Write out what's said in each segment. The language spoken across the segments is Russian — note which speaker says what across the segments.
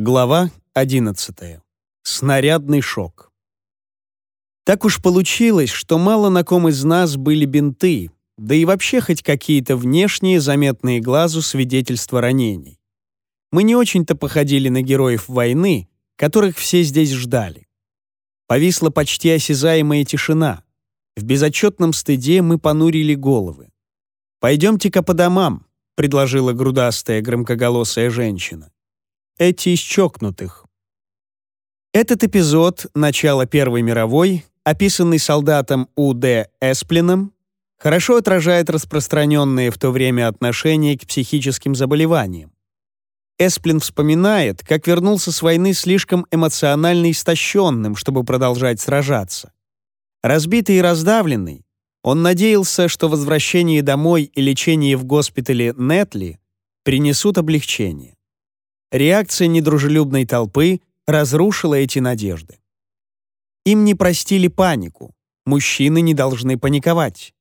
Speaker 1: Глава 11. Снарядный шок. Так уж получилось, что мало на ком из нас были бинты, да и вообще хоть какие-то внешние заметные глазу свидетельства ранений. Мы не очень-то походили на героев войны, которых все здесь ждали. Повисла почти осязаемая тишина. В безотчетном стыде мы понурили головы. «Пойдемте-ка по домам», — предложила грудастая громкоголосая женщина эти щекнутых. Этот эпизод начала Первой мировой, описанный солдатом У.Д. Эсплином, хорошо отражает распространенные в то время отношения к психическим заболеваниям. Эсплин вспоминает, как вернулся с войны слишком эмоционально истощенным, чтобы продолжать сражаться. Разбитый и раздавленный, он надеялся, что возвращение домой и лечение в госпитале Нетли принесут облегчение. Реакция недружелюбной толпы разрушила эти надежды. Им не простили панику. Мужчины не должны паниковать.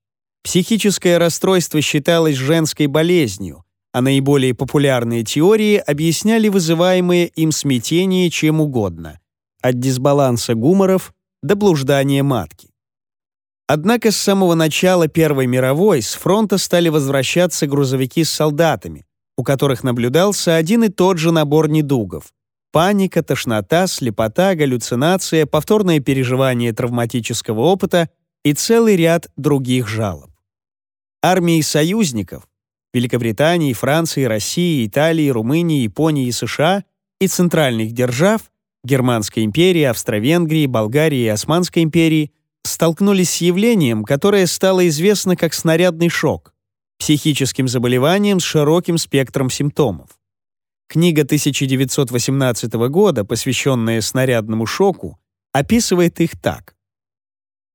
Speaker 1: Психическое расстройство считалось женской болезнью, а наиболее популярные теории объясняли вызываемое им смятение чем угодно, от дисбаланса гуморов до блуждания матки. Однако с самого начала Первой мировой с фронта стали возвращаться грузовики с солдатами, у которых наблюдался один и тот же набор недугов — паника, тошнота, слепота, галлюцинация, повторное переживание травматического опыта и целый ряд других жалоб. Армии союзников — Великобритании, Франции, России, Италии, Румынии, Японии и США и центральных держав — Германской империи, Австро-Венгрии, Болгарии и Османской империи — столкнулись с явлением, которое стало известно как снарядный шок — психическим заболеваниям с широким спектром симптомов. Книга 1918 года, посвященная снарядному шоку, описывает их так.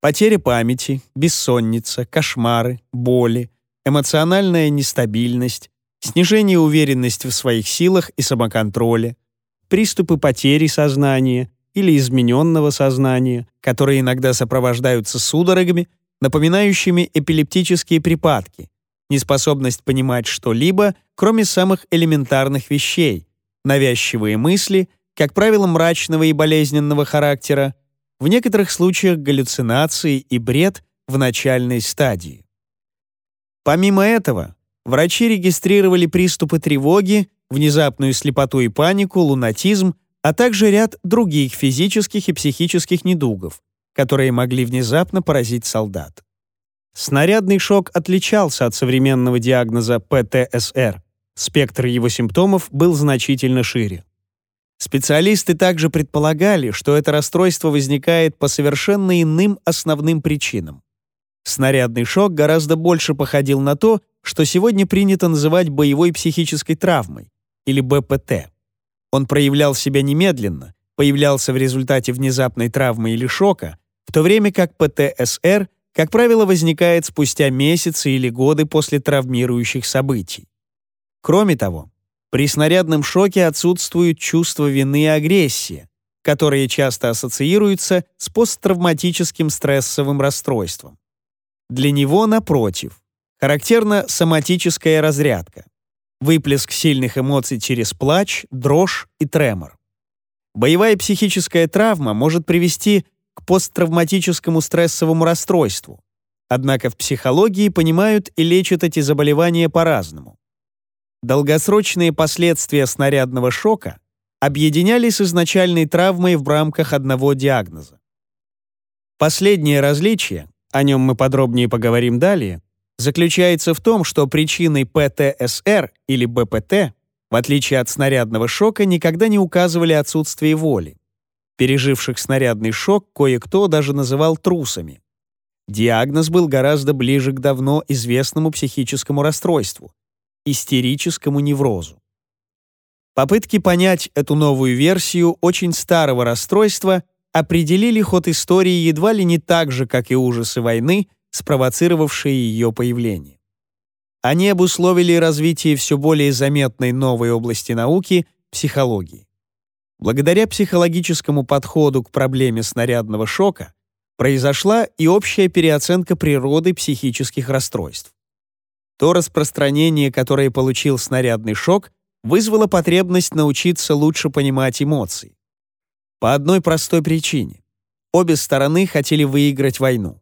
Speaker 1: Потеря памяти, бессонница, кошмары, боли, эмоциональная нестабильность, снижение уверенности в своих силах и самоконтроле, приступы потери сознания или измененного сознания, которые иногда сопровождаются судорогами, напоминающими эпилептические припадки, неспособность понимать что-либо, кроме самых элементарных вещей, навязчивые мысли, как правило, мрачного и болезненного характера, в некоторых случаях галлюцинации и бред в начальной стадии. Помимо этого, врачи регистрировали приступы тревоги, внезапную слепоту и панику, лунатизм, а также ряд других физических и психических недугов, которые могли внезапно поразить солдат. Снарядный шок отличался от современного диагноза ПТСР. Спектр его симптомов был значительно шире. Специалисты также предполагали, что это расстройство возникает по совершенно иным основным причинам. Снарядный шок гораздо больше походил на то, что сегодня принято называть боевой психической травмой, или БПТ. Он проявлял себя немедленно, появлялся в результате внезапной травмы или шока, в то время как ПТСР — как правило, возникает спустя месяцы или годы после травмирующих событий. Кроме того, при снарядном шоке отсутствуют чувство вины и агрессии, которые часто ассоциируются с посттравматическим стрессовым расстройством. Для него, напротив, характерна соматическая разрядка, выплеск сильных эмоций через плач, дрожь и тремор. Боевая психическая травма может привести к посттравматическому стрессовому расстройству. Однако в психологии понимают и лечат эти заболевания по-разному. Долгосрочные последствия снарядного шока объединялись с изначальной травмой в рамках одного диагноза. Последнее различие, о нем мы подробнее поговорим далее, заключается в том, что причиной ПТСР или БПТ, в отличие от снарядного шока, никогда не указывали отсутствие воли переживших снарядный шок, кое-кто даже называл трусами. Диагноз был гораздо ближе к давно известному психическому расстройству — истерическому неврозу. Попытки понять эту новую версию очень старого расстройства определили ход истории едва ли не так же, как и ужасы войны, спровоцировавшие ее появление. Они обусловили развитие все более заметной новой области науки — психологии. Благодаря психологическому подходу к проблеме снарядного шока произошла и общая переоценка природы психических расстройств. То распространение, которое получил снарядный шок, вызвало потребность научиться лучше понимать эмоции. По одной простой причине. Обе стороны хотели выиграть войну.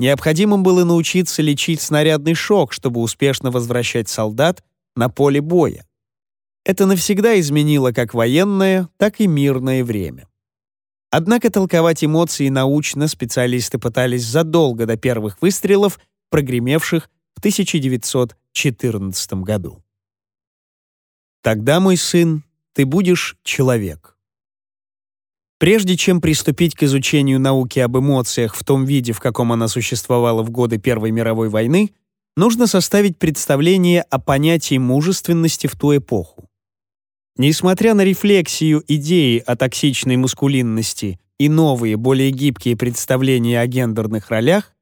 Speaker 1: Необходимым было научиться лечить снарядный шок, чтобы успешно возвращать солдат на поле боя. Это навсегда изменило как военное, так и мирное время. Однако толковать эмоции научно специалисты пытались задолго до первых выстрелов, прогремевших в 1914 году. «Тогда, мой сын, ты будешь человек». Прежде чем приступить к изучению науки об эмоциях в том виде, в каком она существовала в годы Первой мировой войны, нужно составить представление о понятии мужественности в ту эпоху. Несмотря на рефлексию идеи о токсичной мускулинности и новые, более гибкие представления о гендерных ролях,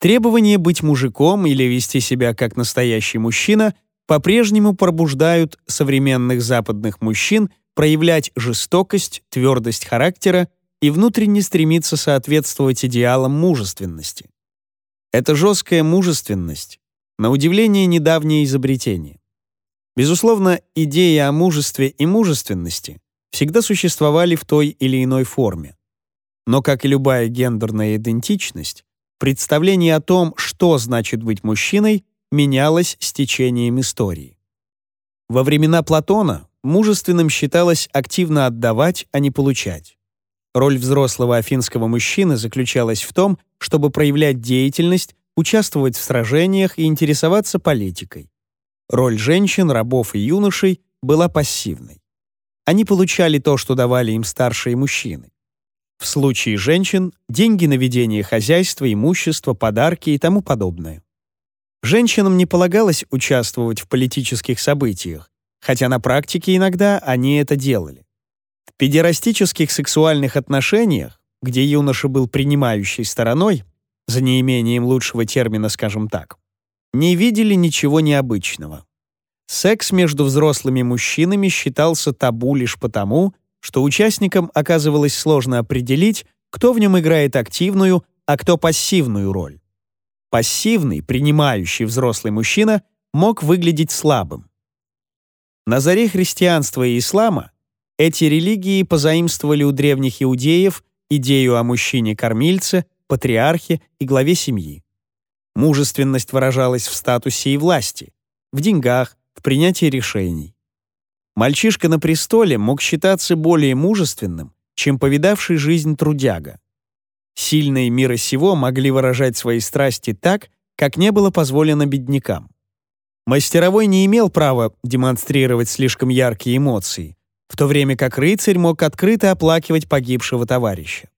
Speaker 1: требования быть мужиком или вести себя как настоящий мужчина по-прежнему пробуждают современных западных мужчин проявлять жестокость, твердость характера и внутренне стремиться соответствовать идеалам мужественности. Это жесткая мужественность, на удивление, недавнее изобретение. Безусловно, идеи о мужестве и мужественности всегда существовали в той или иной форме. Но, как и любая гендерная идентичность, представление о том, что значит быть мужчиной, менялось с течением истории. Во времена Платона мужественным считалось активно отдавать, а не получать. Роль взрослого афинского мужчины заключалась в том, чтобы проявлять деятельность, участвовать в сражениях и интересоваться политикой. Роль женщин, рабов и юношей была пассивной. Они получали то, что давали им старшие мужчины. В случае женщин – деньги на ведение хозяйства, имущество, подарки и тому подобное. Женщинам не полагалось участвовать в политических событиях, хотя на практике иногда они это делали. В педерастических сексуальных отношениях, где юноша был принимающей стороной, за неимением лучшего термина, скажем так, не видели ничего необычного. Секс между взрослыми мужчинами считался табу лишь потому, что участникам оказывалось сложно определить, кто в нем играет активную, а кто пассивную роль. Пассивный, принимающий взрослый мужчина мог выглядеть слабым. На заре христианства и ислама эти религии позаимствовали у древних иудеев идею о мужчине-кормильце, патриархе и главе семьи. Мужественность выражалась в статусе и власти, в деньгах, в принятии решений. Мальчишка на престоле мог считаться более мужественным, чем повидавший жизнь трудяга. Сильные мира сего могли выражать свои страсти так, как не было позволено беднякам. Мастеровой не имел права демонстрировать слишком яркие эмоции, в то время как рыцарь мог открыто оплакивать погибшего товарища.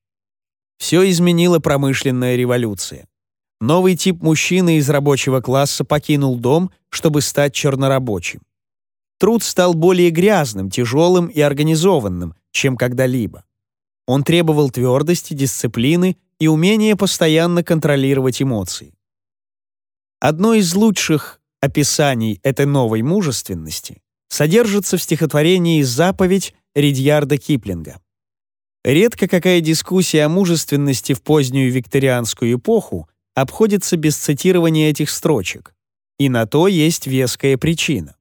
Speaker 1: Все изменила промышленная революция. Новый тип мужчины из рабочего класса покинул дом, чтобы стать чернорабочим. Труд стал более грязным, тяжелым и организованным, чем когда-либо. Он требовал твердости, дисциплины и умения постоянно контролировать эмоции. Одно из лучших описаний этой новой мужественности содержится в стихотворении «Заповедь» Ридьярда Киплинга. Редко какая дискуссия о мужественности в позднюю викторианскую эпоху обходится без цитирования этих строчек, и на то есть веская причина.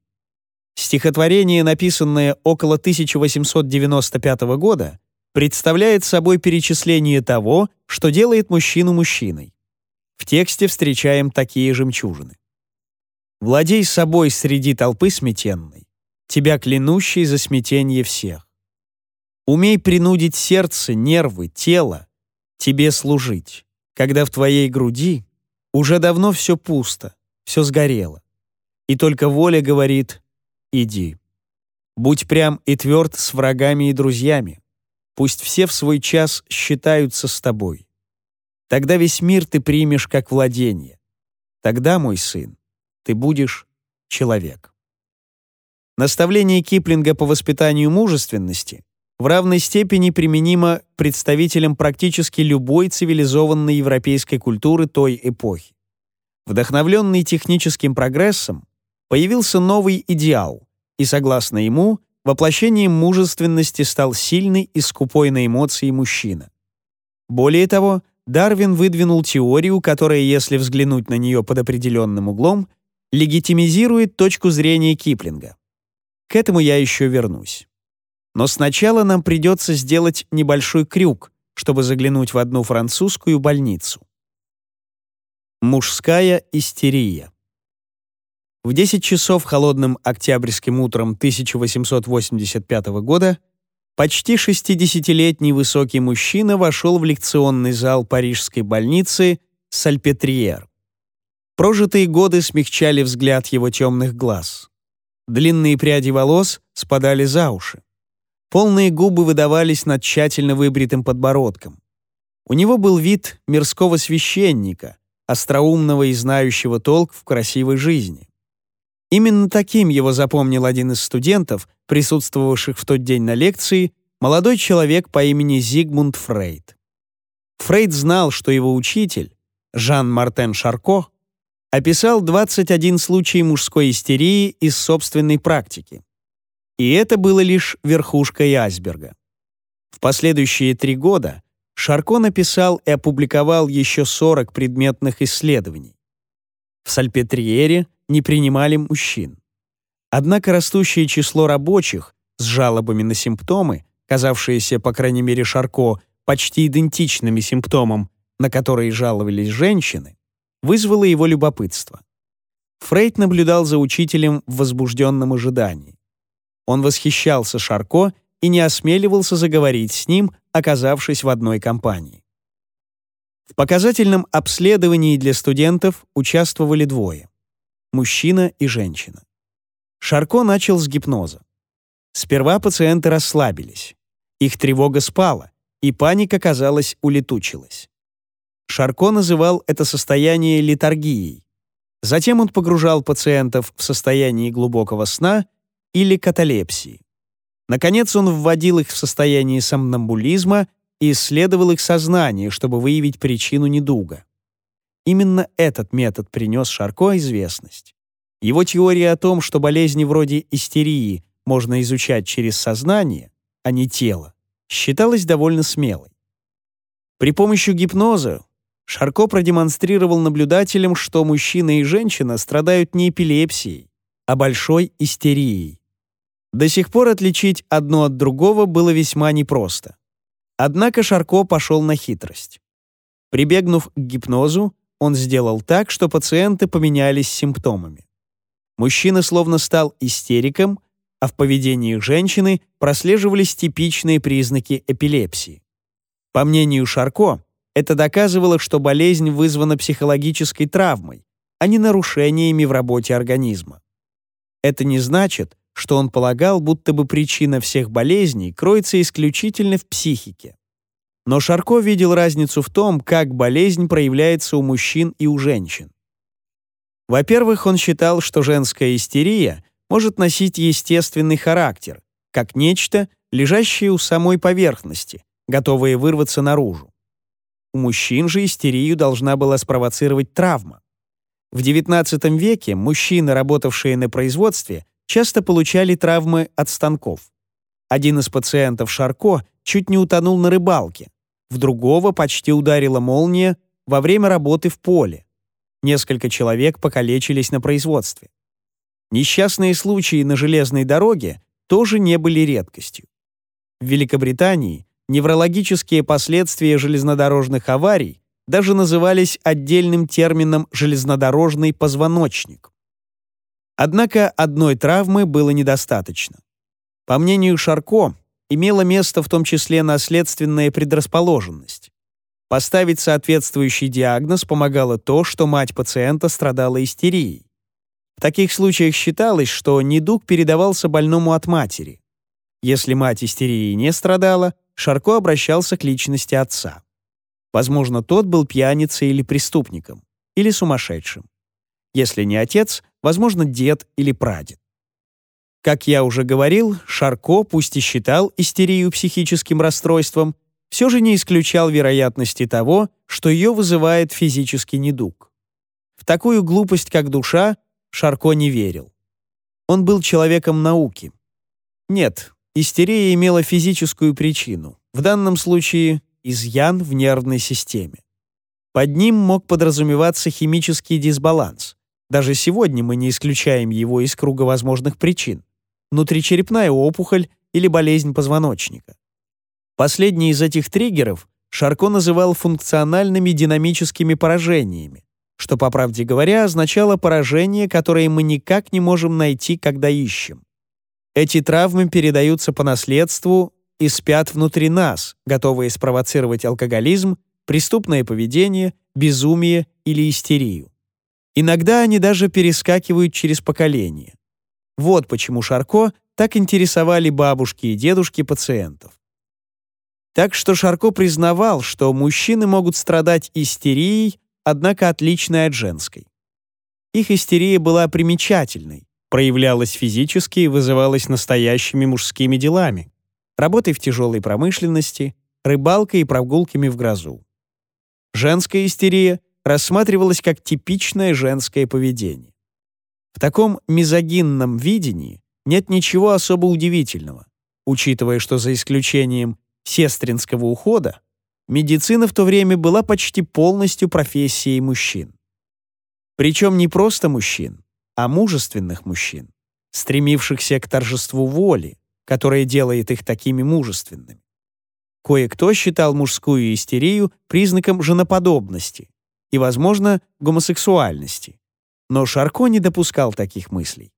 Speaker 1: Стихотворение, написанное около 1895 года, представляет собой перечисление того, что делает мужчину мужчиной. В тексте встречаем такие жемчужины. «Владей собой среди толпы сметенной, тебя клянущий за смятение всех. Умей принудить сердце, нервы, тело тебе служить когда в твоей груди уже давно все пусто, все сгорело. И только воля говорит «иди». Будь прям и тверд с врагами и друзьями. Пусть все в свой час считаются с тобой. Тогда весь мир ты примешь как владение. Тогда, мой сын, ты будешь человек. Наставление Киплинга по воспитанию мужественности в равной степени применимо представителям практически любой цивилизованной европейской культуры той эпохи. Вдохновленный техническим прогрессом, появился новый идеал, и, согласно ему, воплощением мужественности стал сильный и скупой на эмоции мужчина. Более того, Дарвин выдвинул теорию, которая, если взглянуть на нее под определенным углом, легитимизирует точку зрения Киплинга. К этому я еще вернусь. Но сначала нам придется сделать небольшой крюк, чтобы заглянуть в одну французскую больницу. Мужская истерия. В 10 часов холодным октябрьским утром 1885 года почти 60-летний высокий мужчина вошел в лекционный зал парижской больницы Сальпетриер. Прожитые годы смягчали взгляд его темных глаз. Длинные пряди волос спадали за уши. Полные губы выдавались над тщательно выбритым подбородком. У него был вид мирского священника, остроумного и знающего толк в красивой жизни. Именно таким его запомнил один из студентов, присутствовавших в тот день на лекции, молодой человек по имени Зигмунд Фрейд. Фрейд знал, что его учитель, Жан-Мартен Шарко, описал 21 случай мужской истерии из собственной практики. И это было лишь верхушкой айсберга. В последующие три года Шарко написал и опубликовал еще 40 предметных исследований. В Сальпетриере не принимали мужчин. Однако растущее число рабочих с жалобами на симптомы, казавшиеся, по крайней мере, Шарко почти идентичными симптомам, на которые жаловались женщины, вызвало его любопытство. Фрейд наблюдал за учителем в возбужденном ожидании. Он восхищался Шарко и не осмеливался заговорить с ним, оказавшись в одной компании. В показательном обследовании для студентов участвовали двое — мужчина и женщина. Шарко начал с гипноза. Сперва пациенты расслабились. Их тревога спала, и паника, казалось, улетучилась. Шарко называл это состояние литаргией. Затем он погружал пациентов в состояние глубокого сна или каталепсии. Наконец он вводил их в состояние сомнамбулизма и исследовал их сознание, чтобы выявить причину недуга. Именно этот метод принес Шарко известность. Его теория о том, что болезни вроде истерии можно изучать через сознание, а не тело, считалась довольно смелой. При помощи гипноза Шарко продемонстрировал наблюдателям, что мужчина и женщина страдают не эпилепсией, а большой истерией. До сих пор отличить одно от другого было весьма непросто. Однако Шарко пошел на хитрость. Прибегнув к гипнозу, он сделал так, что пациенты поменялись симптомами. Мужчина словно стал истериком, а в поведении женщины прослеживались типичные признаки эпилепсии. По мнению Шарко, это доказывало, что болезнь вызвана психологической травмой, а не нарушениями в работе организма. Это не значит, что он полагал, будто бы причина всех болезней кроется исключительно в психике. Но Шарко видел разницу в том, как болезнь проявляется у мужчин и у женщин. Во-первых, он считал, что женская истерия может носить естественный характер, как нечто, лежащее у самой поверхности, готовое вырваться наружу. У мужчин же истерию должна была спровоцировать травма. В XIX веке мужчины, работавшие на производстве, часто получали травмы от станков. Один из пациентов Шарко чуть не утонул на рыбалке, в другого почти ударила молния во время работы в поле. Несколько человек покалечились на производстве. Несчастные случаи на железной дороге тоже не были редкостью. В Великобритании неврологические последствия железнодорожных аварий даже назывались отдельным термином «железнодорожный позвоночник». Однако одной травмы было недостаточно. По мнению Шарко, имела место в том числе наследственная предрасположенность. Поставить соответствующий диагноз помогало то, что мать пациента страдала истерией. В таких случаях считалось, что недуг передавался больному от матери. Если мать истерии не страдала, Шарко обращался к личности отца. Возможно, тот был пьяницей или преступником, или сумасшедшим если не отец, возможно, дед или прадед. Как я уже говорил, Шарко, пусть и считал истерию психическим расстройством, все же не исключал вероятности того, что ее вызывает физический недуг. В такую глупость, как душа, Шарко не верил. Он был человеком науки. Нет, истерия имела физическую причину, в данном случае изъян в нервной системе. Под ним мог подразумеваться химический дисбаланс, даже сегодня мы не исключаем его из круга возможных причин – внутричерепная опухоль или болезнь позвоночника. Последний из этих триггеров Шарко называл функциональными динамическими поражениями, что, по правде говоря, означало поражение, которое мы никак не можем найти, когда ищем. Эти травмы передаются по наследству и спят внутри нас, готовые спровоцировать алкоголизм, преступное поведение, безумие или истерию. Иногда они даже перескакивают через поколения. Вот почему Шарко так интересовали бабушки и дедушки пациентов. Так что Шарко признавал, что мужчины могут страдать истерией, однако отличной от женской. Их истерия была примечательной, проявлялась физически и вызывалась настоящими мужскими делами, работой в тяжелой промышленности, рыбалкой и прогулками в грозу. Женская истерия рассматривалось как типичное женское поведение. В таком мизогинном видении нет ничего особо удивительного, учитывая, что за исключением сестринского ухода медицина в то время была почти полностью профессией мужчин. Причем не просто мужчин, а мужественных мужчин, стремившихся к торжеству воли, которое делает их такими мужественными. Кое-кто считал мужскую истерию признаком женоподобности, и, возможно, гомосексуальности. Но Шарко не допускал таких мыслей.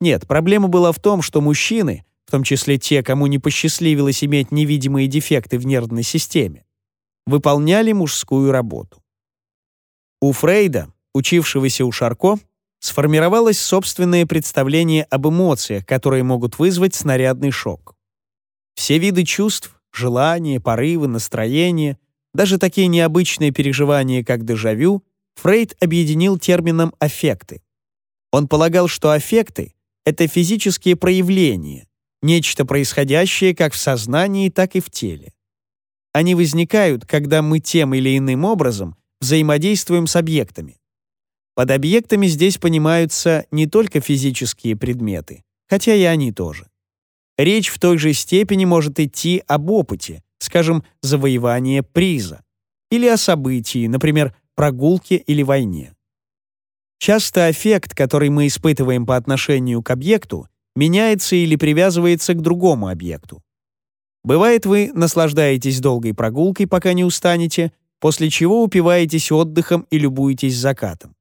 Speaker 1: Нет, проблема была в том, что мужчины, в том числе те, кому не посчастливилось иметь невидимые дефекты в нервной системе, выполняли мужскую работу. У Фрейда, учившегося у Шарко, сформировалось собственное представление об эмоциях, которые могут вызвать снарядный шок. Все виды чувств — желания, порывы, настроения даже такие необычные переживания, как дежавю, Фрейд объединил термином «аффекты». Он полагал, что аффекты — это физические проявления, нечто происходящее как в сознании, так и в теле. Они возникают, когда мы тем или иным образом взаимодействуем с объектами. Под объектами здесь понимаются не только физические предметы, хотя и они тоже. Речь в той же степени может идти об опыте, скажем, завоевание приза, или о событии, например, прогулке или войне. Часто эффект, который мы испытываем по отношению к объекту, меняется или привязывается к другому объекту. Бывает, вы наслаждаетесь долгой прогулкой, пока не устанете, после чего упиваетесь отдыхом и любуетесь закатом.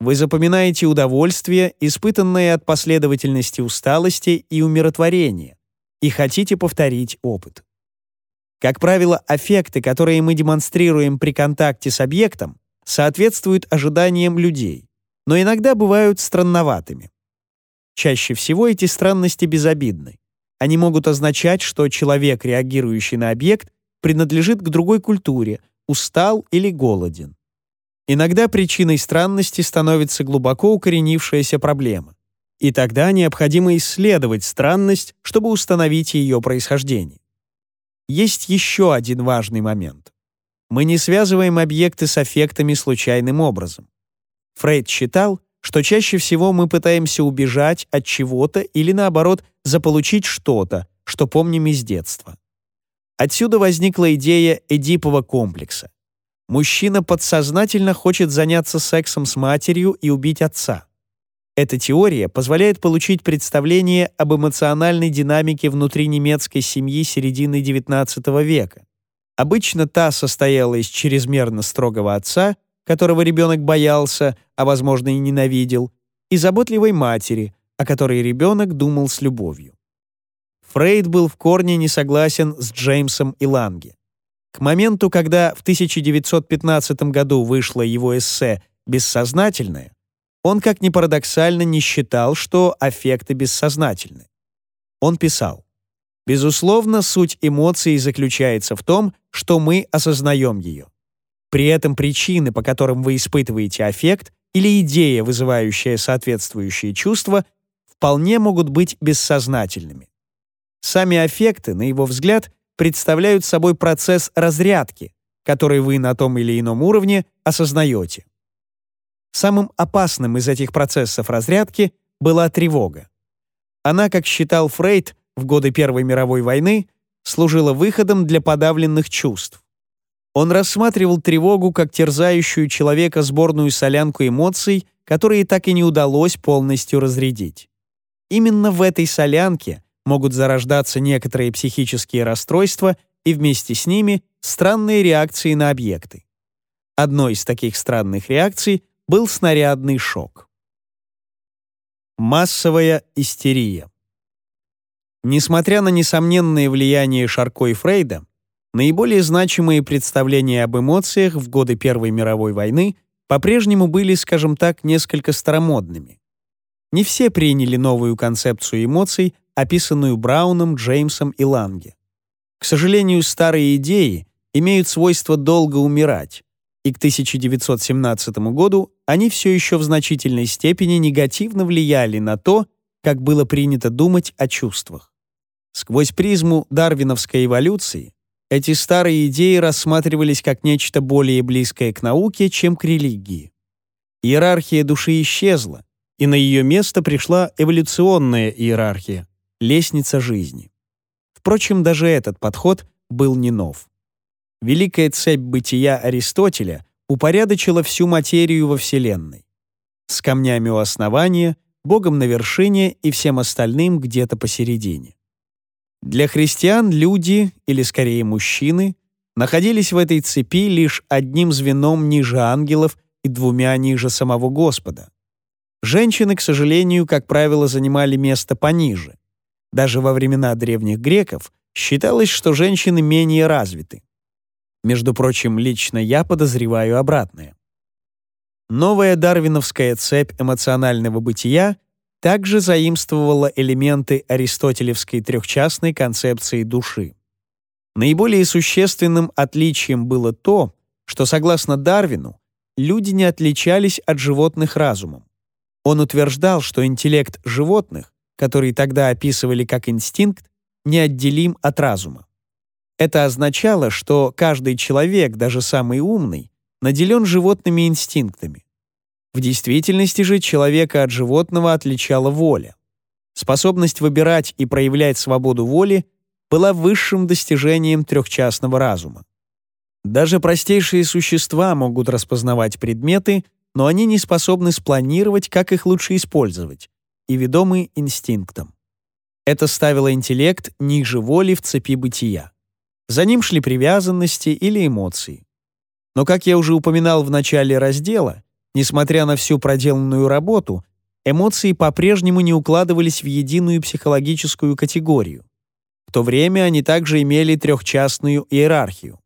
Speaker 1: Вы запоминаете удовольствие, испытанное от последовательности усталости и умиротворения, и хотите повторить опыт. Как правило, аффекты, которые мы демонстрируем при контакте с объектом, соответствуют ожиданиям людей, но иногда бывают странноватыми. Чаще всего эти странности безобидны. Они могут означать, что человек, реагирующий на объект, принадлежит к другой культуре, устал или голоден. Иногда причиной странности становится глубоко укоренившаяся проблема. И тогда необходимо исследовать странность, чтобы установить ее происхождение есть еще один важный момент. Мы не связываем объекты с аффектами случайным образом. Фрейд считал, что чаще всего мы пытаемся убежать от чего-то или, наоборот, заполучить что-то, что помним из детства. Отсюда возникла идея Эдипова комплекса. Мужчина подсознательно хочет заняться сексом с матерью и убить отца. Эта теория позволяет получить представление об эмоциональной динамике внутри немецкой семьи середины XIX века. Обычно та состояла из чрезмерно строгого отца, которого ребенок боялся, а, возможно, и ненавидел, и заботливой матери, о которой ребенок думал с любовью. Фрейд был в корне не согласен с Джеймсом и Ланге. К моменту, когда в 1915 году вышло его эссе «Бессознательное», он, как ни парадоксально, не считал, что аффекты бессознательны. Он писал, «Безусловно, суть эмоций заключается в том, что мы осознаем ее. При этом причины, по которым вы испытываете аффект, или идея, вызывающая соответствующие чувства, вполне могут быть бессознательными. Сами аффекты, на его взгляд, представляют собой процесс разрядки, который вы на том или ином уровне осознаете. Самым опасным из этих процессов разрядки была тревога. Она, как считал Фрейд в годы Первой мировой войны, служила выходом для подавленных чувств. Он рассматривал тревогу как терзающую человека сборную солянку эмоций, которые так и не удалось полностью разрядить. Именно в этой солянке могут зарождаться некоторые психические расстройства и вместе с ними странные реакции на объекты. Одной из таких странных реакций был снарядный шок. Массовая истерия. Несмотря на несомненное влияние Шарко и Фрейда, наиболее значимые представления об эмоциях в годы Первой мировой войны по-прежнему были, скажем так, несколько старомодными. Не все приняли новую концепцию эмоций, описанную Брауном, Джеймсом и Ланге. К сожалению, старые идеи имеют свойство долго умирать, и к 1917 году они все еще в значительной степени негативно влияли на то, как было принято думать о чувствах. Сквозь призму дарвиновской эволюции эти старые идеи рассматривались как нечто более близкое к науке, чем к религии. Иерархия души исчезла, и на ее место пришла эволюционная иерархия — лестница жизни. Впрочем, даже этот подход был не нов. Великая цепь бытия Аристотеля — упорядочила всю материю во Вселенной. С камнями у основания, Богом на вершине и всем остальным где-то посередине. Для христиан люди, или скорее мужчины, находились в этой цепи лишь одним звеном ниже ангелов и двумя ниже самого Господа. Женщины, к сожалению, как правило, занимали место пониже. Даже во времена древних греков считалось, что женщины менее развиты. Между прочим, лично я подозреваю обратное. Новая дарвиновская цепь эмоционального бытия также заимствовала элементы аристотелевской трехчастной концепции души. Наиболее существенным отличием было то, что, согласно Дарвину, люди не отличались от животных разумом. Он утверждал, что интеллект животных, который тогда описывали как инстинкт, неотделим от разума. Это означало, что каждый человек, даже самый умный, наделен животными инстинктами. В действительности же человека от животного отличала воля. Способность выбирать и проявлять свободу воли была высшим достижением трехчастного разума. Даже простейшие существа могут распознавать предметы, но они не способны спланировать, как их лучше использовать, и ведомы инстинктом. Это ставило интеллект ниже воли в цепи бытия. За ним шли привязанности или эмоции. Но, как я уже упоминал в начале раздела, несмотря на всю проделанную работу, эмоции по-прежнему не укладывались в единую психологическую категорию. В то время они также имели трехчастную иерархию.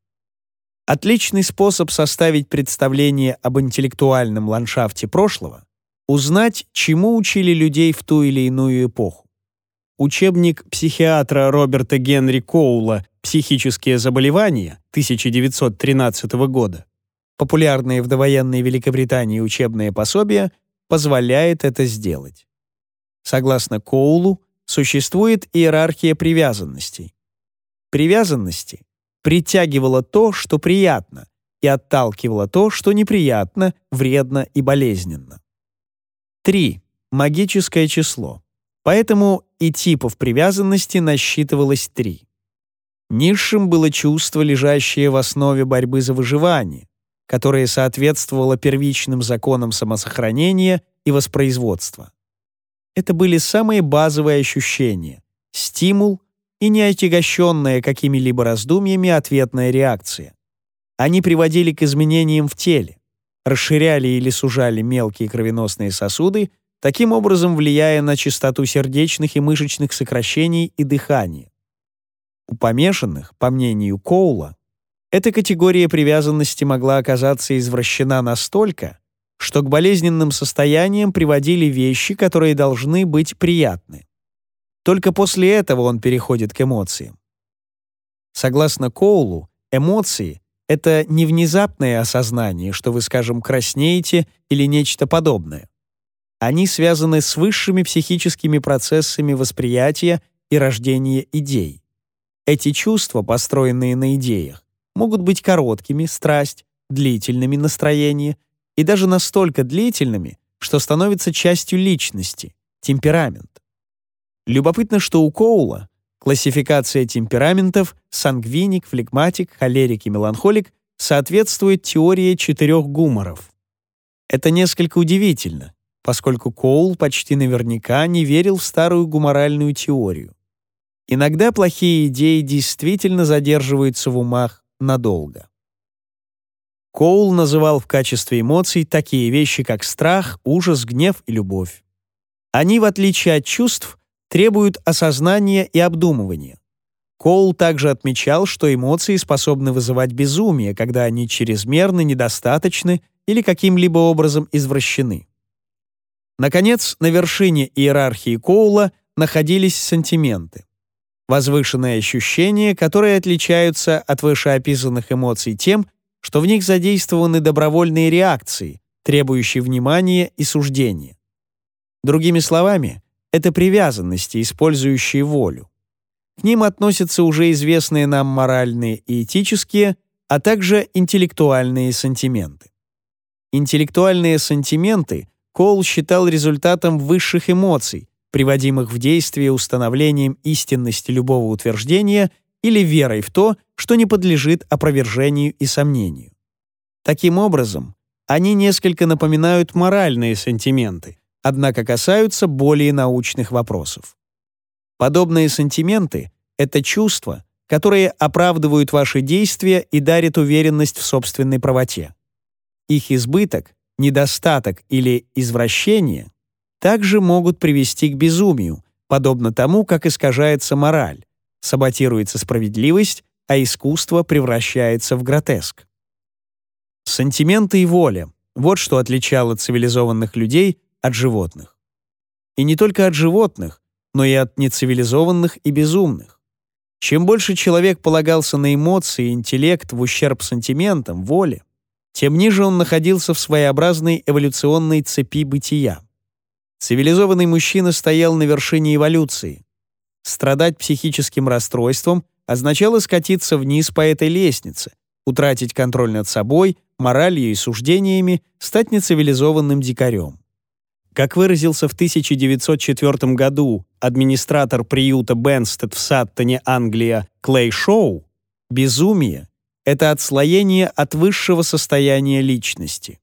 Speaker 1: Отличный способ составить представление об интеллектуальном ландшафте прошлого — узнать, чему учили людей в ту или иную эпоху. Учебник психиатра Роберта Генри Коула «Психические заболевания» 1913 года, популярные в довоенной Великобритании учебные пособия, позволяет это сделать. Согласно Коулу, существует иерархия привязанностей. Привязанности притягивала то, что приятно, и отталкивала то, что неприятно, вредно и болезненно. 3. Магическое число. Поэтому и типов привязанности насчитывалось три. Низшим было чувство, лежащее в основе борьбы за выживание, которое соответствовало первичным законам самосохранения и воспроизводства. Это были самые базовые ощущения, стимул и неотягощенная какими-либо раздумьями ответная реакция. Они приводили к изменениям в теле, расширяли или сужали мелкие кровеносные сосуды, таким образом влияя на частоту сердечных и мышечных сокращений и дыхания. У помешанных, по мнению Коула, эта категория привязанности могла оказаться извращена настолько, что к болезненным состояниям приводили вещи, которые должны быть приятны. Только после этого он переходит к эмоциям. Согласно Коулу, эмоции — это не внезапное осознание, что вы, скажем, краснеете или нечто подобное. Они связаны с высшими психическими процессами восприятия и рождения идей. Эти чувства, построенные на идеях, могут быть короткими, страсть, длительными настроения и даже настолько длительными, что становятся частью личности, темперамент. Любопытно, что у Коула классификация темпераментов сангвиник, флегматик, холерик и меланхолик соответствует теории четырех гуморов. Это несколько удивительно, поскольку Коул почти наверняка не верил в старую гуморальную теорию. Иногда плохие идеи действительно задерживаются в умах надолго. Коул называл в качестве эмоций такие вещи, как страх, ужас, гнев и любовь. Они, в отличие от чувств, требуют осознания и обдумывания. Коул также отмечал, что эмоции способны вызывать безумие, когда они чрезмерны, недостаточны или каким-либо образом извращены. Наконец, на вершине иерархии Коула находились сантименты возвышенные ощущения, которые отличаются от вышеописанных эмоций тем, что в них задействованы добровольные реакции, требующие внимания и суждения. Другими словами, это привязанности, использующие волю. К ним относятся уже известные нам моральные и этические, а также интеллектуальные сантименты. Интеллектуальные сантименты Кол считал результатом высших эмоций, приводимых в действие установлением истинности любого утверждения или верой в то, что не подлежит опровержению и сомнению. Таким образом, они несколько напоминают моральные сантименты, однако касаются более научных вопросов. Подобные сантименты — это чувства, которые оправдывают ваши действия и дарят уверенность в собственной правоте. Их избыток, недостаток или извращение — также могут привести к безумию, подобно тому, как искажается мораль, саботируется справедливость, а искусство превращается в гротеск. Сантименты и воля — вот что отличало цивилизованных людей от животных. И не только от животных, но и от нецивилизованных и безумных. Чем больше человек полагался на эмоции и интеллект в ущерб сантиментам, воле, тем ниже он находился в своеобразной эволюционной цепи бытия. Цивилизованный мужчина стоял на вершине эволюции. Страдать психическим расстройством означало скатиться вниз по этой лестнице, утратить контроль над собой, моралью и суждениями, стать нецивилизованным дикарем. Как выразился в 1904 году администратор приюта Бенстед в Саттоне, Англия, Клей Шоу, безумие — это отслоение от высшего состояния личности.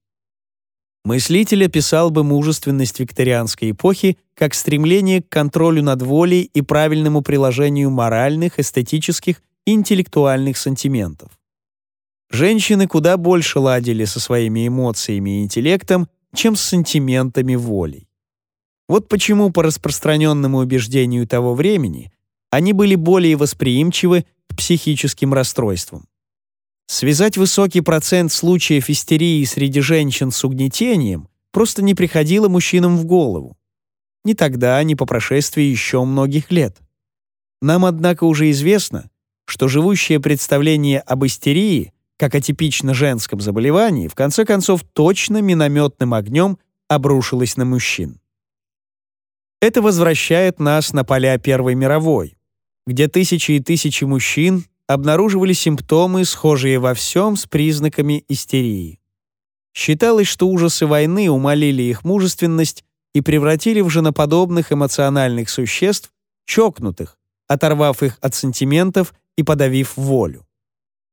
Speaker 1: Мыслитель описал бы мужественность викторианской эпохи как стремление к контролю над волей и правильному приложению моральных, эстетических и интеллектуальных сантиментов. Женщины куда больше ладили со своими эмоциями и интеллектом, чем с сантиментами волей. Вот почему, по распространенному убеждению того времени, они были более восприимчивы к психическим расстройствам. Связать высокий процент случаев истерии среди женщин с угнетением просто не приходило мужчинам в голову. Ни тогда, ни по прошествии еще многих лет. Нам, однако, уже известно, что живущее представление об истерии, как о типично женском заболевании, в конце концов точно минометным огнем обрушилось на мужчин. Это возвращает нас на поля Первой мировой, где тысячи и тысячи мужчин обнаруживали симптомы, схожие во всем с признаками истерии. Считалось, что ужасы войны умолили их мужественность и превратили в женоподобных эмоциональных существ, чокнутых, оторвав их от сантиментов и подавив волю.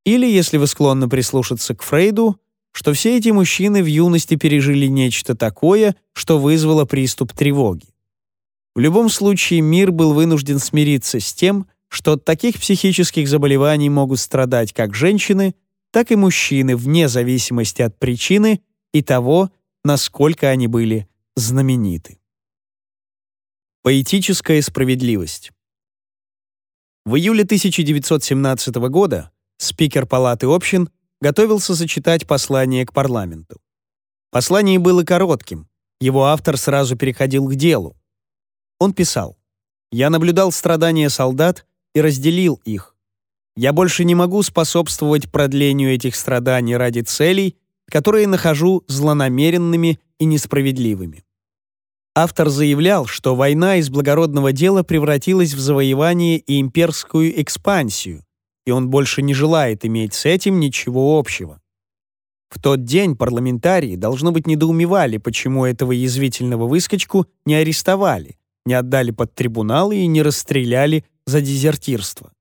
Speaker 1: Или, если вы склонны прислушаться к Фрейду, что все эти мужчины в юности пережили нечто такое, что вызвало приступ тревоги. В любом случае мир был вынужден смириться с тем, что от таких психических заболеваний могут страдать как женщины, так и мужчины вне зависимости от причины и того, насколько они были знамениты. Поэтическая справедливость. В июле 1917 года спикер Палаты общин готовился зачитать послание к парламенту. Послание было коротким, его автор сразу переходил к делу. Он писал «Я наблюдал страдания солдат, и разделил их. Я больше не могу способствовать продлению этих страданий ради целей, которые нахожу злонамеренными и несправедливыми. Автор заявлял, что война из благородного дела превратилась в завоевание и имперскую экспансию, и он больше не желает иметь с этим ничего общего. В тот день парламентарии, должно быть, недоумевали, почему этого язвительного выскочку не арестовали, не отдали под трибунал и не расстреляли за дезертирство.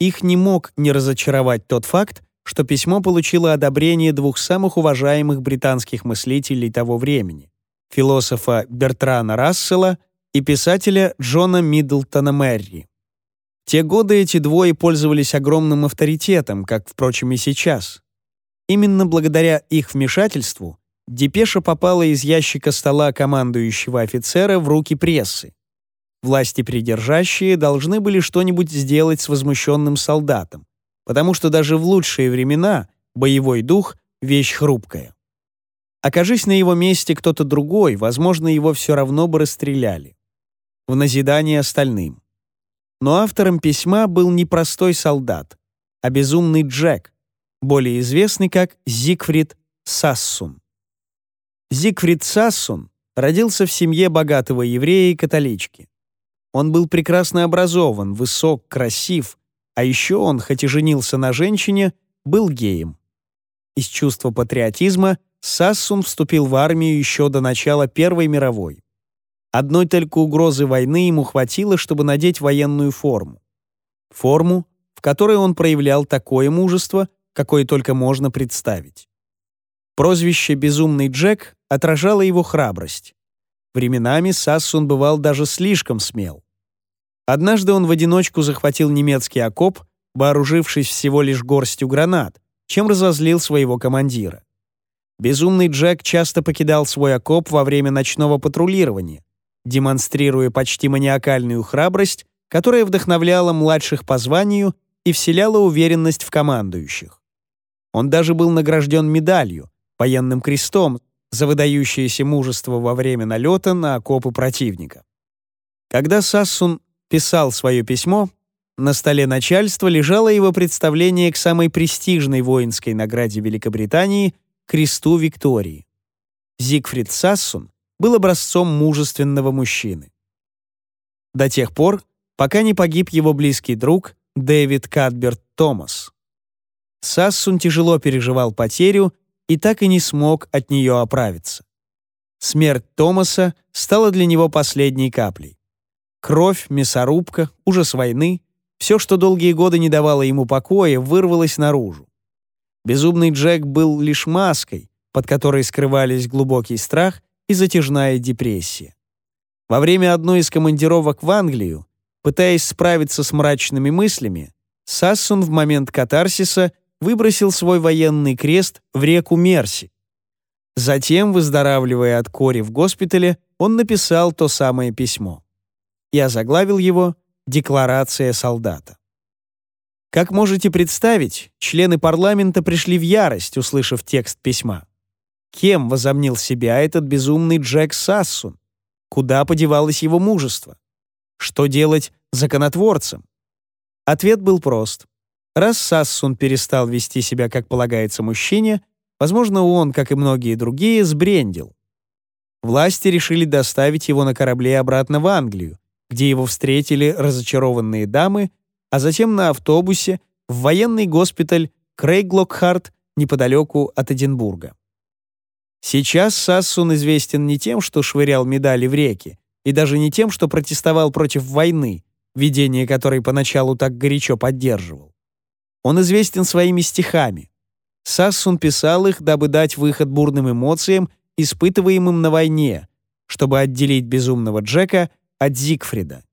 Speaker 1: Их не мог не разочаровать тот факт, что письмо получило одобрение двух самых уважаемых британских мыслителей того времени — философа Бертрана Рассела и писателя Джона Миддлтона Мерри. В те годы эти двое пользовались огромным авторитетом, как, впрочем, и сейчас. Именно благодаря их вмешательству депеша попала из ящика стола командующего офицера в руки прессы, Власти придержащие должны были что-нибудь сделать с возмущенным солдатом, потому что даже в лучшие времена боевой дух — вещь хрупкая. Окажись на его месте кто-то другой, возможно, его все равно бы расстреляли. В назидание остальным. Но автором письма был не простой солдат, а безумный Джек, более известный как Зигфрид Сассун. Зигфрид Сассун родился в семье богатого еврея и католички. Он был прекрасно образован, высок, красив, а еще он, хоть и женился на женщине, был геем. Из чувства патриотизма Сассун вступил в армию еще до начала Первой мировой. Одной только угрозы войны ему хватило, чтобы надеть военную форму. Форму, в которой он проявлял такое мужество, какое только можно представить. Прозвище «Безумный Джек» отражало его храбрость. Временами Сассун бывал даже слишком смел. Однажды он в одиночку захватил немецкий окоп, вооружившись всего лишь горстью гранат, чем разозлил своего командира. Безумный Джек часто покидал свой окоп во время ночного патрулирования, демонстрируя почти маниакальную храбрость, которая вдохновляла младших по званию и вселяла уверенность в командующих. Он даже был награжден медалью, военным крестом за выдающееся мужество во время налета на окопы противника. Когда Сассун писал свое письмо, на столе начальства лежало его представление к самой престижной воинской награде Великобритании — кресту Виктории. Зигфрид Сассун был образцом мужественного мужчины. До тех пор, пока не погиб его близкий друг Дэвид Кадберт Томас. Сассун тяжело переживал потерю и так и не смог от нее оправиться. Смерть Томаса стала для него последней каплей. Кровь, мясорубка, ужас войны — все, что долгие годы не давало ему покоя, вырвалось наружу. Безумный Джек был лишь маской, под которой скрывались глубокий страх и затяжная депрессия. Во время одной из командировок в Англию, пытаясь справиться с мрачными мыслями, Сассун в момент катарсиса выбросил свой военный крест в реку Мерси. Затем, выздоравливая от кори в госпитале, он написал то самое письмо. Я заглавил его «Декларация солдата». Как можете представить, члены парламента пришли в ярость, услышав текст письма. Кем возомнил себя этот безумный Джек Сассун? Куда подевалось его мужество? Что делать законотворцам? Ответ был прост. Раз Сассун перестал вести себя, как полагается мужчине, возможно, он, как и многие другие, сбрендил. Власти решили доставить его на корабле обратно в Англию, где его встретили разочарованные дамы, а затем на автобусе в военный госпиталь Крейглокхарт неподалеку от Эдинбурга. Сейчас Сассун известен не тем, что швырял медали в реки, и даже не тем, что протестовал против войны, ведение которой поначалу так горячо поддерживал. Он известен своими стихами. Сассун писал их, дабы дать выход бурным эмоциям, испытываемым на войне, чтобы отделить безумного Джека от Зигфрида.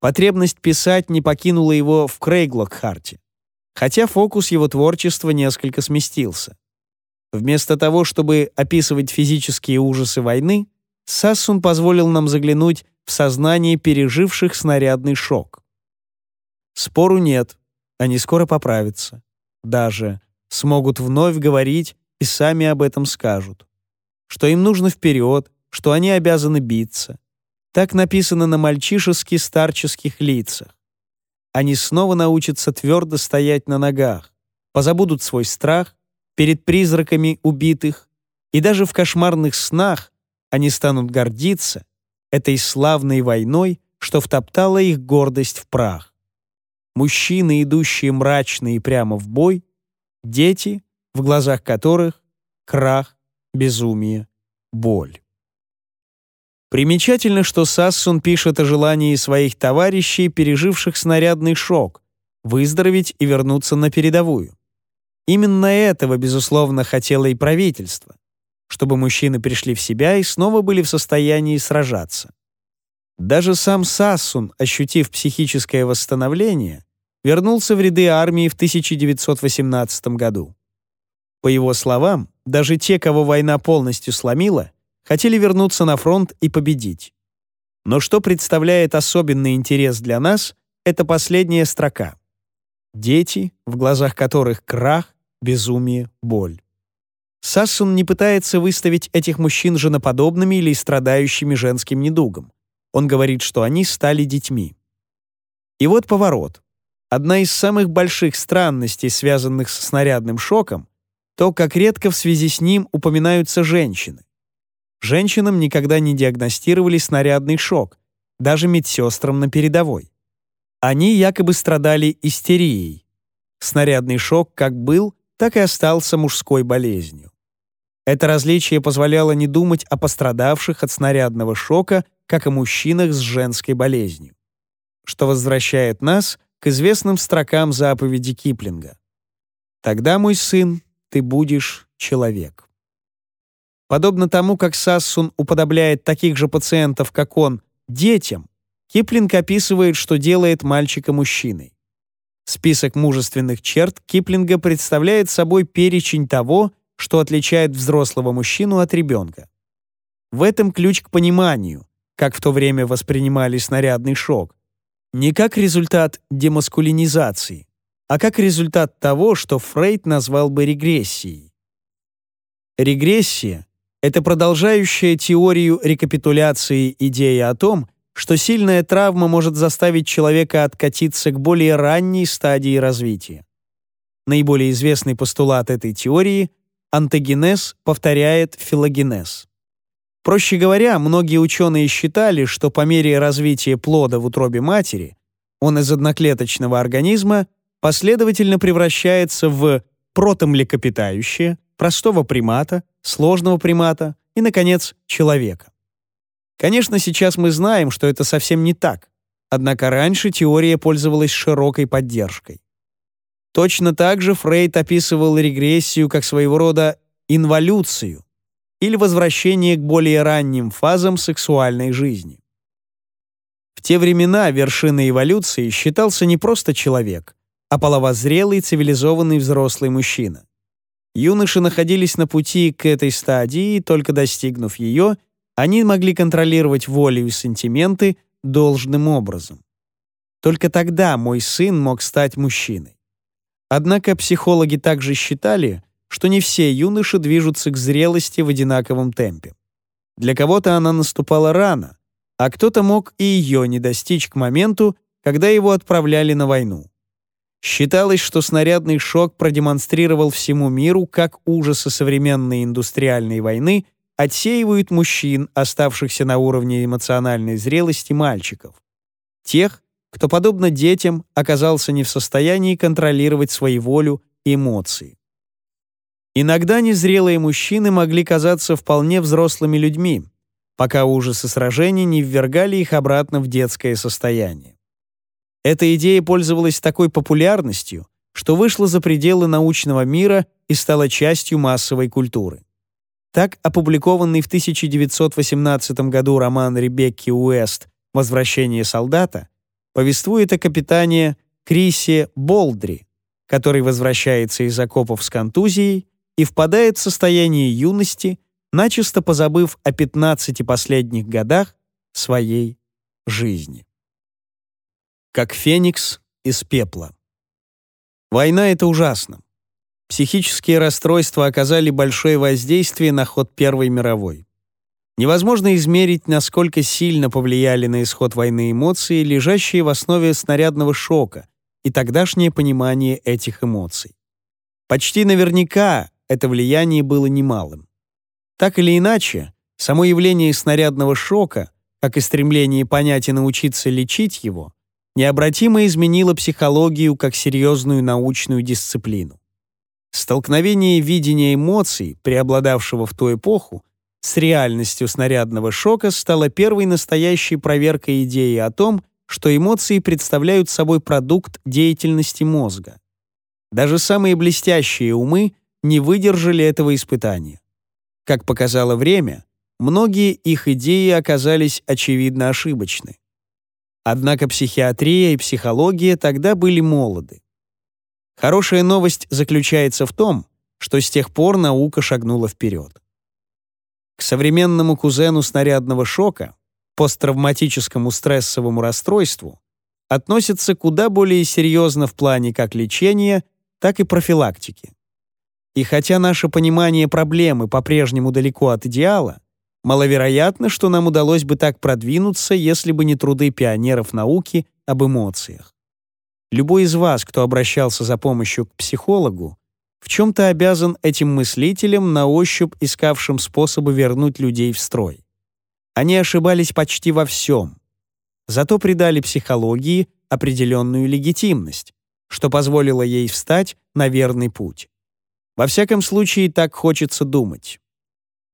Speaker 1: Потребность писать не покинула его в Крейглокхарте, хотя фокус его творчества несколько сместился. Вместо того, чтобы описывать физические ужасы войны, Сассун позволил нам заглянуть в сознание переживших снарядный шок. Спору нет, они скоро поправятся. Даже смогут вновь говорить и сами об этом скажут. Что им нужно вперед, что они обязаны биться. Так написано на мальчишески старческих лицах. Они снова научатся твердо стоять на ногах, позабудут свой страх перед призраками убитых, и даже в кошмарных снах они станут гордиться этой славной войной, что втоптала их гордость в прах мужчины, идущие мрачные прямо в бой, дети, в глазах которых крах, безумие, боль. Примечательно, что Сассун пишет о желании своих товарищей, переживших снарядный шок, выздороветь и вернуться на передовую. Именно этого, безусловно, хотело и правительство, чтобы мужчины пришли в себя и снова были в состоянии сражаться. Даже сам Сассун, ощутив психическое восстановление, вернулся в ряды армии в 1918 году. По его словам, даже те, кого война полностью сломила, хотели вернуться на фронт и победить. Но что представляет особенный интерес для нас, это последняя строка. Дети, в глазах которых крах, безумие, боль. Сассун не пытается выставить этих мужчин женоподобными или страдающими женским недугом. Он говорит, что они стали детьми. И вот поворот. Одна из самых больших странностей, связанных с снарядным шоком, то, как редко в связи с ним упоминаются женщины. Женщинам никогда не диагностировали снарядный шок, даже медсестрам на передовой. Они якобы страдали истерией. Снарядный шок как был, так и остался мужской болезнью. Это различие позволяло не думать о пострадавших от снарядного шока, как о мужчинах с женской болезнью. Что возвращает нас к известным строкам заповеди Киплинга. «Тогда, мой сын, ты будешь человек». Подобно тому, как Сассун уподобляет таких же пациентов, как он, детям, Киплинг описывает, что делает мальчика мужчиной. Список мужественных черт Киплинга представляет собой перечень того, что отличает взрослого мужчину от ребенка. В этом ключ к пониманию, как в то время воспринимали снарядный шок, не как результат демаскулинизации, а как результат того, что Фрейд назвал бы регрессией. Регрессия — это продолжающая теорию рекапитуляции идея о том, что сильная травма может заставить человека откатиться к более ранней стадии развития. Наиболее известный постулат этой теории — антогенез повторяет филогенез. Проще говоря, многие ученые считали, что по мере развития плода в утробе матери он из одноклеточного организма последовательно превращается в протомлекопитающее, простого примата, сложного примата и, наконец, человека. Конечно, сейчас мы знаем, что это совсем не так, однако раньше теория пользовалась широкой поддержкой. Точно так же Фрейд описывал регрессию как своего рода инволюцию, или возвращение к более ранним фазам сексуальной жизни. В те времена вершиной эволюции считался не просто человек, а половозрелый цивилизованный взрослый мужчина. Юноши находились на пути к этой стадии, и только достигнув ее, они могли контролировать волю и сантименты должным образом. Только тогда мой сын мог стать мужчиной. Однако психологи также считали, что не все юноши движутся к зрелости в одинаковом темпе. Для кого-то она наступала рано, а кто-то мог и ее не достичь к моменту, когда его отправляли на войну. Считалось, что снарядный шок продемонстрировал всему миру, как ужасы современной индустриальной войны отсеивают мужчин, оставшихся на уровне эмоциональной зрелости мальчиков. Тех, кто, подобно детям, оказался не в состоянии контролировать свою волю и эмоции. Иногда незрелые мужчины могли казаться вполне взрослыми людьми, пока ужасы сражений не ввергали их обратно в детское состояние. Эта идея пользовалась такой популярностью, что вышла за пределы научного мира и стала частью массовой культуры. Так опубликованный в 1918 году роман Ребекки Уэст «Возвращение солдата» повествует о капитане Крисе Болдри, который возвращается из окопов с контузией и впадает в состояние юности, начисто позабыв о 15 последних годах своей жизни. Как феникс из пепла. Война — это ужасно. Психические расстройства оказали большое воздействие на ход Первой мировой. Невозможно измерить, насколько сильно повлияли на исход войны эмоции, лежащие в основе снарядного шока и тогдашнее понимание этих эмоций. Почти наверняка это влияние было немалым. Так или иначе, само явление снарядного шока, как и стремление понять и научиться лечить его, необратимо изменило психологию как серьезную научную дисциплину. Столкновение видения эмоций, преобладавшего в ту эпоху, с реальностью снарядного шока стало первой настоящей проверкой идеи о том, что эмоции представляют собой продукт деятельности мозга. Даже самые блестящие умы — не выдержали этого испытания. Как показало время, многие их идеи оказались очевидно ошибочны. Однако психиатрия и психология тогда были молоды. Хорошая новость заключается в том, что с тех пор наука шагнула вперед. К современному кузену снарядного шока, посттравматическому стрессовому расстройству, относятся куда более серьезно в плане как лечения, так и профилактики. И хотя наше понимание проблемы по-прежнему далеко от идеала, маловероятно, что нам удалось бы так продвинуться, если бы не труды пионеров науки об эмоциях. Любой из вас, кто обращался за помощью к психологу, в чем-то обязан этим мыслителям, на ощупь искавшим способы вернуть людей в строй. Они ошибались почти во всем. Зато придали психологии определенную легитимность, что позволило ей встать на верный путь. Во всяком случае, так хочется думать.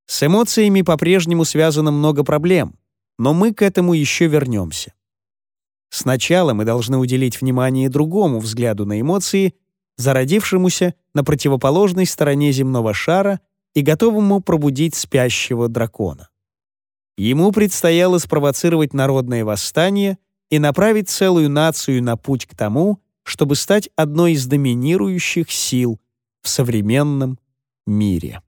Speaker 1: С эмоциями по-прежнему связано много проблем, но мы к этому еще вернемся. Сначала мы должны уделить внимание другому взгляду на эмоции, зародившемуся на противоположной стороне земного шара и готовому пробудить спящего дракона. Ему предстояло спровоцировать народное восстание и направить целую нацию на путь к тому, чтобы стать одной из доминирующих сил в современном мире.